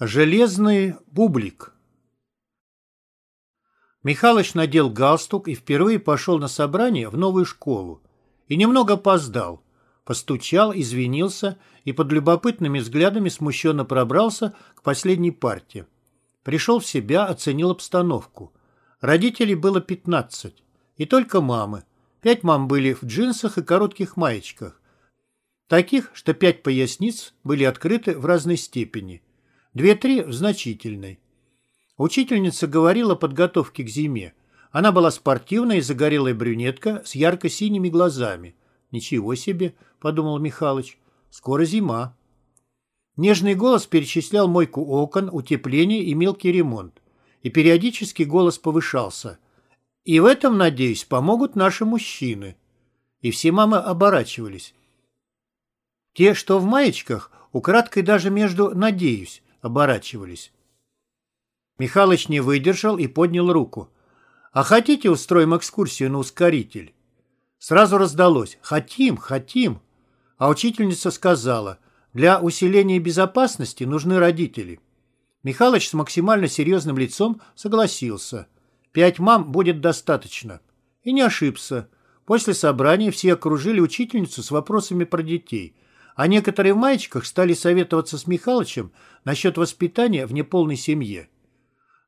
Железный бублик Михалыч надел галстук и впервые пошел на собрание в новую школу. И немного опоздал. Постучал, извинился и под любопытными взглядами смущенно пробрался к последней партии. Пришел в себя, оценил обстановку. Родителей было пятнадцать. И только мамы. Пять мам были в джинсах и коротких маечках. Таких, что пять поясниц были открыты в разной степени. Две-три в значительной. Учительница говорила о подготовке к зиме. Она была спортивная и загорелая брюнетка с ярко-синими глазами. «Ничего себе!» — подумал Михалыч. «Скоро зима». Нежный голос перечислял мойку окон, утепление и мелкий ремонт. И периодически голос повышался. «И в этом, надеюсь, помогут наши мужчины». И все мамы оборачивались. Те, что в маечках, украдкой даже между «надеюсь» оборачивались. Михалыч не выдержал и поднял руку. «А хотите, устроим экскурсию на ускоритель?» Сразу раздалось «Хотим, хотим!» А учительница сказала «Для усиления безопасности нужны родители». Михалыч с максимально серьезным лицом согласился. «Пять мам будет достаточно». И не ошибся. После собрания все окружили учительницу с вопросами про детей – а некоторые в маечках стали советоваться с Михалычем насчет воспитания в неполной семье.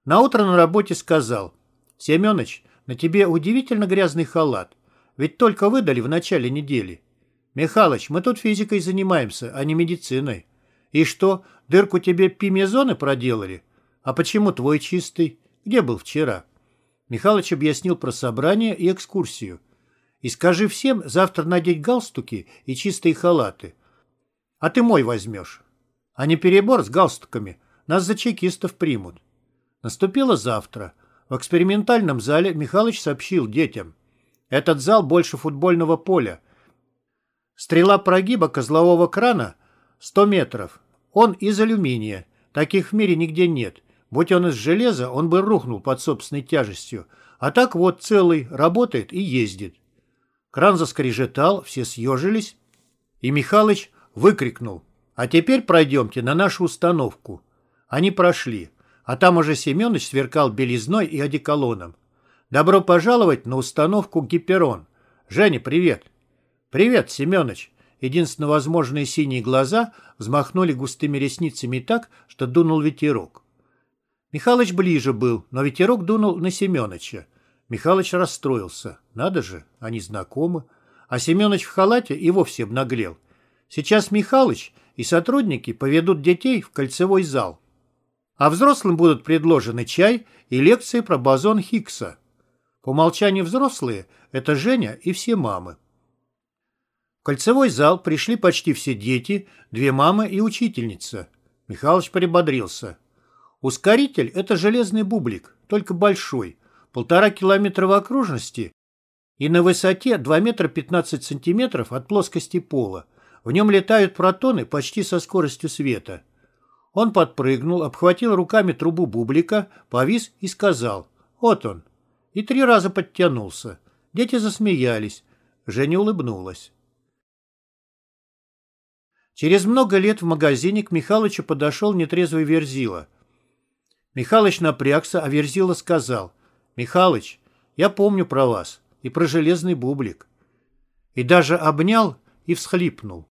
Наутро на работе сказал, «Семеныч, на тебе удивительно грязный халат, ведь только выдали в начале недели. Михалыч, мы тут физикой занимаемся, а не медициной. И что, дырку тебе пимезоны проделали? А почему твой чистый? Где был вчера?» Михалыч объяснил про собрание и экскурсию. «И скажи всем завтра надеть галстуки и чистые халаты, а ты мой возьмешь. А не перебор с галстуками. Нас за чекистов примут. Наступило завтра. В экспериментальном зале Михалыч сообщил детям. Этот зал больше футбольного поля. Стрела прогиба козлового крана 100 метров. Он из алюминия. Таких в мире нигде нет. Будь он из железа, он бы рухнул под собственной тяжестью. А так вот целый, работает и ездит. Кран заскрежетал, все съежились. И Михалыч выкрикнул. «А теперь пройдемте на нашу установку». Они прошли, а там уже Семенович сверкал белизной и одеколоном. «Добро пожаловать на установку Гиперон. Женя, привет!» «Привет, Семенович!» Единственно возможные синие глаза взмахнули густыми ресницами так, что дунул ветерок. Михалыч ближе был, но ветерок дунул на Семеновича. Михалыч расстроился. Надо же, они знакомы. А Семенович в халате и вовсе обнаглел. Сейчас Михалыч и сотрудники поведут детей в кольцевой зал. А взрослым будут предложены чай и лекции про бозон Хиггса. По умолчанию взрослые – это Женя и все мамы. В кольцевой зал пришли почти все дети, две мамы и учительница. Михалыч прибодрился. Ускоритель – это железный бублик, только большой, полтора километра в окружности и на высоте 2 метра 15 сантиметров от плоскости пола. В нем летают протоны почти со скоростью света. Он подпрыгнул, обхватил руками трубу бублика, повис и сказал «Вот он». И три раза подтянулся. Дети засмеялись. Женя улыбнулась. Через много лет в магазине к Михалычу подошел нетрезвый Верзила. Михалыч напрягся, а Верзила сказал «Михалыч, я помню про вас и про железный бублик». И даже обнял и всхлипнул.